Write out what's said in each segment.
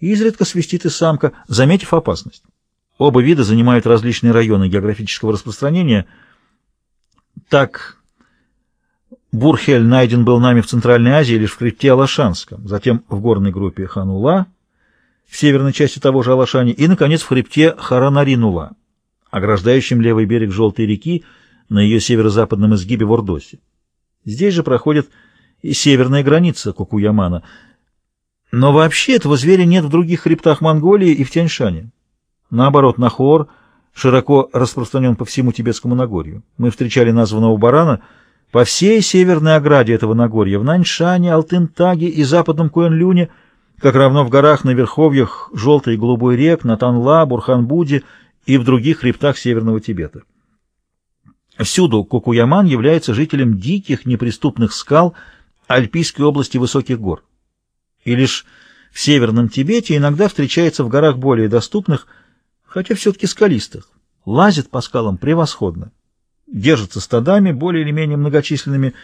Изредка свистит и самка, заметив опасность. Оба вида занимают различные районы географического распространения. Так, Бурхель найден был нами в Центральной Азии лишь в хребте Алашанском, затем в горной группе Ханула, в северной части того же Алашани, и, наконец, в хребте Харанаринула, ограждающем левый берег Желтой реки на ее северо-западном изгибе в Ордосе. Здесь же проходит и северная граница Кукуямана. Но вообще этого зверя нет в других хребтах Монголии и в Тяньшане. Наоборот, Нахор широко распространен по всему Тибетскому Нагорью. Мы встречали названного барана по всей северной ограде этого Нагорья, в Наньшане, Алтынтаге и западном Куэнлюне, как равно в горах на верховьях Желтой и Голубой рек, на Танла, Бурханбуде и в других хребтах Северного Тибета. Всюду Кукуяман является жителем диких неприступных скал Альпийской области высоких гор. И лишь в Северном Тибете иногда встречается в горах более доступных, хотя все-таки скалистых. Лазит по скалам превосходно. Держится стадами, более или менее многочисленными,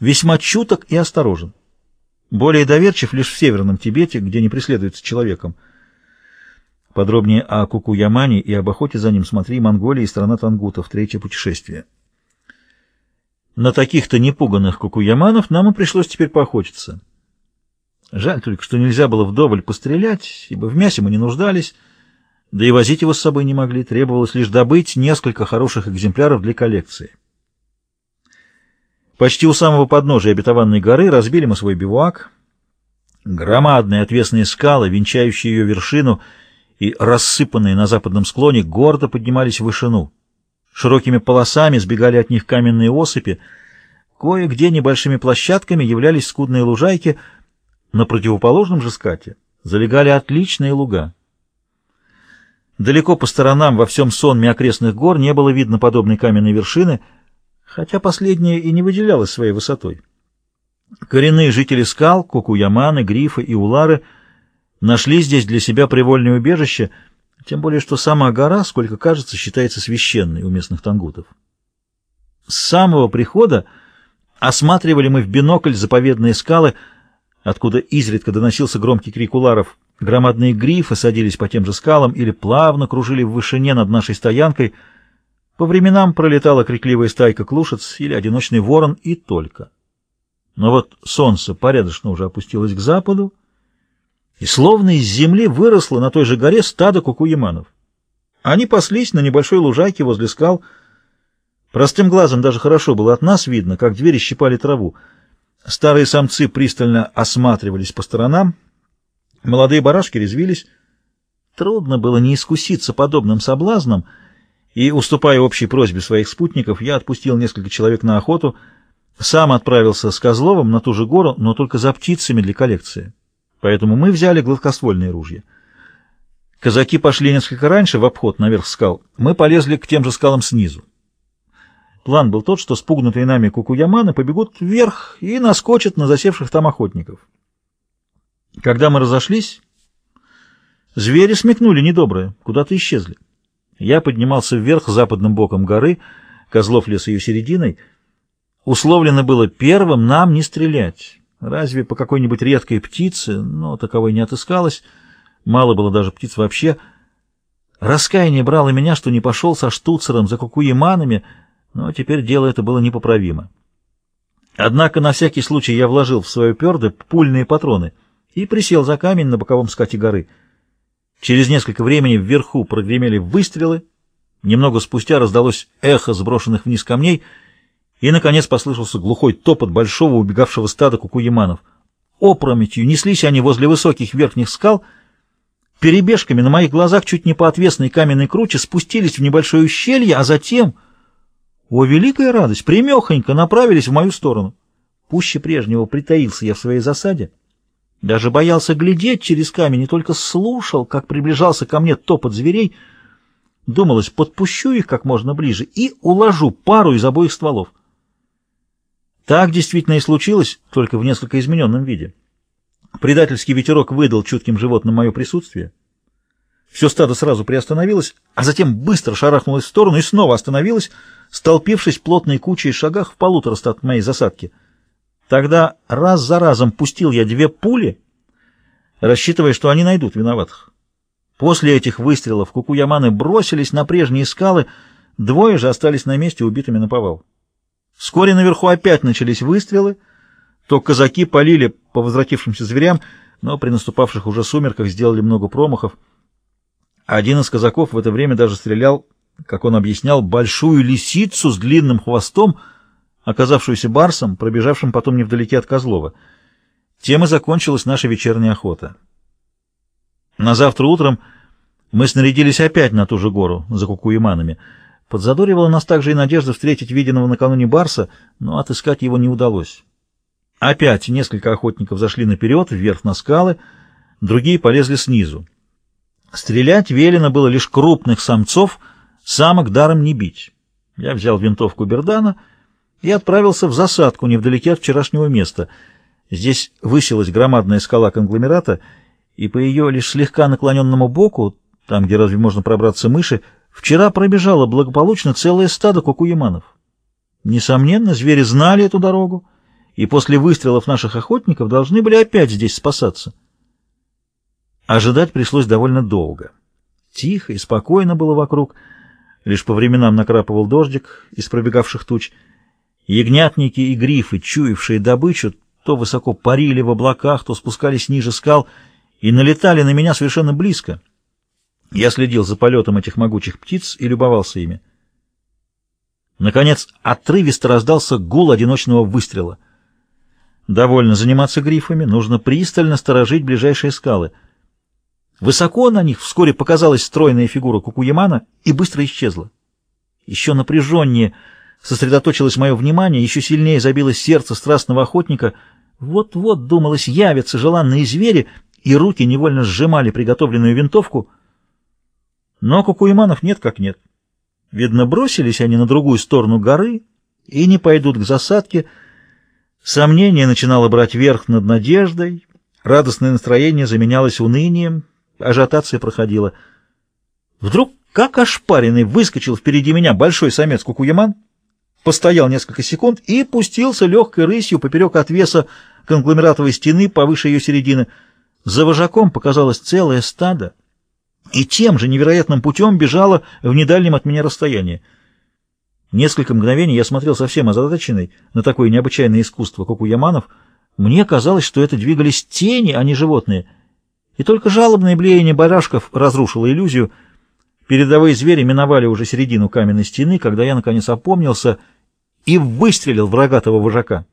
весьма чуток и осторожен. Более доверчив лишь в Северном Тибете, где не преследуется человеком. Подробнее о Кукуямане и об охоте за ним смотри «Монголия и страна тангутов. Третье путешествие». На таких-то непуганных кукуяманов нам и пришлось теперь поохотиться. Жаль только, что нельзя было вдоволь пострелять, ибо в мясе мы не нуждались, да и возить его с собой не могли, требовалось лишь добыть несколько хороших экземпляров для коллекции. Почти у самого подножия обетованной горы разбили мы свой бивуак. Громадные отвесные скалы, венчающие ее вершину и рассыпанные на западном склоне, гордо поднимались в вышину. Широкими полосами сбегали от них каменные осыпи, кое-где небольшими площадками являлись скудные лужайки, на противоположном же скате залегали отличные луга. Далеко по сторонам во всем сонме окрестных гор не было видно подобной каменной вершины, хотя последняя и не выделялась своей высотой. Коренные жители скал, Кукуяманы, Грифы и Улары нашли здесь для себя привольное убежище, тем более что сама гора, сколько кажется, считается священной у местных тангутов. С самого прихода осматривали мы в бинокль заповедные скалы, откуда изредка доносился громкий крик уларов — Громадные грифы садились по тем же скалам или плавно кружили в вышине над нашей стоянкой. По временам пролетала крикливая стайка клушец или одиночный ворон и только. Но вот солнце порядочно уже опустилось к западу, и словно из земли выросло на той же горе стадо кукуеманов. Они паслись на небольшой лужайке возле скал. Простым глазом даже хорошо было от нас видно, как двери щипали траву. Старые самцы пристально осматривались по сторонам, Молодые барашки резвились. Трудно было не искуситься подобным соблазном, и, уступая общей просьбе своих спутников, я отпустил несколько человек на охоту, сам отправился с Козловым на ту же гору, но только за птицами для коллекции. Поэтому мы взяли гладкоствольные ружья. Казаки пошли несколько раньше в обход наверх скал. Мы полезли к тем же скалам снизу. План был тот, что спугнутые нами кукуяманы побегут вверх и наскочат на засевших там охотников. Когда мы разошлись, звери смекнули недоброе, куда-то исчезли. Я поднимался вверх западным боком горы, Козлов лес ее серединой. Условлено было первым нам не стрелять. Разве по какой-нибудь редкой птице, но таковой не отыскалось. Мало было даже птиц вообще. Раскаяние брало меня, что не пошел со штуцером за кукуеманами, но теперь дело это было непоправимо. Однако на всякий случай я вложил в свою перды пульные патроны — и присел за камень на боковом скате горы. Через несколько времени вверху прогремели выстрелы, немного спустя раздалось эхо сброшенных вниз камней, и, наконец, послышался глухой топот большого убегавшего стада кукуеманов. Опрометью неслись они возле высоких верхних скал, перебежками на моих глазах чуть не по отвесной каменной круче спустились в небольшое ущелье, а затем... О, великая радость! Примехонько направились в мою сторону. Пуще прежнего притаился я в своей засаде, даже боялся глядеть через камень и только слушал, как приближался ко мне топот зверей. Думалось, подпущу их как можно ближе и уложу пару из обоих стволов. Так действительно и случилось, только в несколько измененном виде. Предательский ветерок выдал чутким животным мое присутствие. Все стадо сразу приостановилось, а затем быстро шарахнулось в сторону и снова остановилось, столпившись плотной кучей шагах в полутораста от моей засадки — Тогда раз за разом пустил я две пули, рассчитывая, что они найдут виноватых. После этих выстрелов кукуяманы бросились на прежние скалы, двое же остались на месте убитыми на повал. Вскоре наверху опять начались выстрелы, то казаки полили по возвратившимся зверям, но при наступавших уже сумерках сделали много промахов. Один из казаков в это время даже стрелял, как он объяснял, большую лисицу с длинным хвостом, оказавшуюся барсом, пробежавшим потом невдалеке от Козлова. Тем и закончилась наша вечерняя охота. На завтра утром мы снарядились опять на ту же гору, за кукуеманами. Подзадоривала нас также и надежда встретить виденного накануне барса, но отыскать его не удалось. Опять несколько охотников зашли наперед, вверх на скалы, другие полезли снизу. Стрелять велено было лишь крупных самцов, самок даром не бить. Я взял винтовку Бердана и отправился в засадку невдалеке от вчерашнего места. Здесь высилась громадная скала конгломерата, и по ее лишь слегка наклоненному боку, там, где разве можно пробраться мыши, вчера пробежало благополучно целое стадо кукуеманов. Несомненно, звери знали эту дорогу, и после выстрелов наших охотников должны были опять здесь спасаться. Ожидать пришлось довольно долго. Тихо и спокойно было вокруг, лишь по временам накрапывал дождик из пробегавших туч. Ягнятники и грифы, чуявшие добычу, то высоко парили в облаках, то спускались ниже скал и налетали на меня совершенно близко. Я следил за полетом этих могучих птиц и любовался ими. Наконец, отрывисто раздался гул одиночного выстрела. Довольно заниматься грифами, нужно пристально сторожить ближайшие скалы. Высоко на них вскоре показалась стройная фигура Кукуямана и быстро исчезла. Еще напряженнее сосредоточилось мое внимание, еще сильнее забилось сердце страстного охотника. Вот-вот, думалось, явятся желанные звери, и руки невольно сжимали приготовленную винтовку. Но Кукуяманов нет как нет. Видно, бросились они на другую сторону горы и не пойдут к засадке, Сомнение начинало брать верх над надеждой, радостное настроение заменялось унынием, ажиотация проходила. Вдруг, как ошпаренный, выскочил впереди меня большой самец кукуяман, постоял несколько секунд и пустился легкой рысью поперек отвеса конгломератовой стены повыше ее середины. За вожаком показалось целое стадо, и тем же невероятным путем бежало в недальнем от меня расстоянии. Несколько мгновений я смотрел совсем озадаченный на такое необычайное искусство, как у Яманов. Мне казалось, что это двигались тени, а не животные. И только жалобное блеяние барашков разрушило иллюзию. Передовые звери миновали уже середину каменной стены, когда я, наконец, опомнился и выстрелил в рогатого вожака.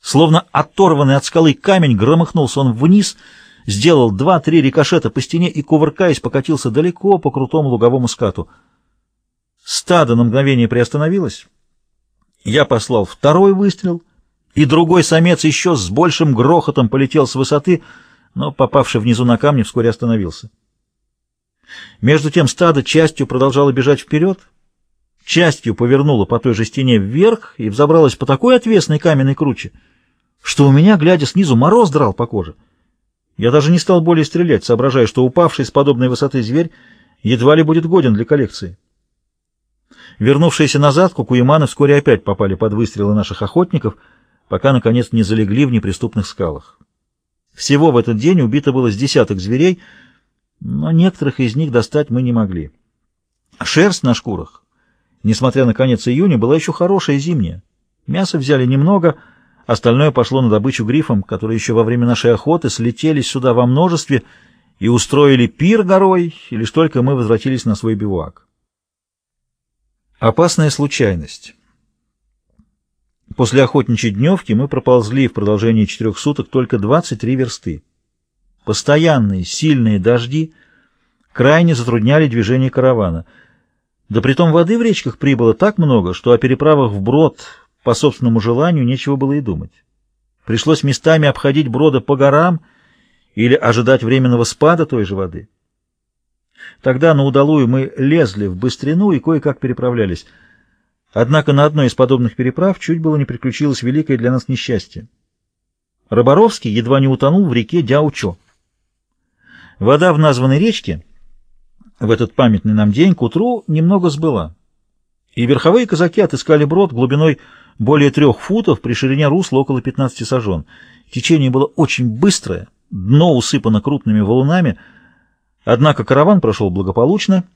Словно оторванный от скалы камень, громыхнулся он вниз, сделал два-три рикошета по стене и, кувыркаясь, покатился далеко по крутому луговому скату. Стадо на мгновение приостановилось. Я послал второй выстрел, и другой самец еще с большим грохотом полетел с высоты, но, попавший внизу на камни, вскоре остановился. Между тем стадо частью продолжало бежать вперед, частью повернуло по той же стене вверх и взобралось по такой отвесной каменной круче, что у меня, глядя снизу, мороз драл по коже. Я даже не стал более стрелять, соображая, что упавший с подобной высоты зверь едва ли будет годен для коллекции. Вернувшиеся назад, кукуеманы вскоре опять попали под выстрелы наших охотников, пока, наконец, не залегли в неприступных скалах. Всего в этот день убито было с десяток зверей, но некоторых из них достать мы не могли. Шерсть на шкурах, несмотря на конец июня, была еще хорошая зимняя. Мяса взяли немного, остальное пошло на добычу грифам, которые еще во время нашей охоты слетелись сюда во множестве и устроили пир горой, лишь только мы возвратились на свой бивуак. Опасная случайность. После охотничьей дневки мы проползли в продолжении четырех суток только 23 версты. Постоянные сильные дожди крайне затрудняли движение каравана. Да притом воды в речках прибыло так много, что о переправах вброд по собственному желанию нечего было и думать. Пришлось местами обходить брода по горам или ожидать временного спада той же воды. Тогда на удалую мы лезли в быстрину и кое-как переправлялись. Однако на одной из подобных переправ чуть было не приключилось великое для нас несчастье. Роборовский едва не утонул в реке Дяучо. Вода в названной речке в этот памятный нам день к утру немного сбыла, и верховые казаки отыскали брод глубиной более трех футов при ширине русла около 15 сажен. Течение было очень быстрое, дно усыпано крупными валунами, однако караван прошел благополучно —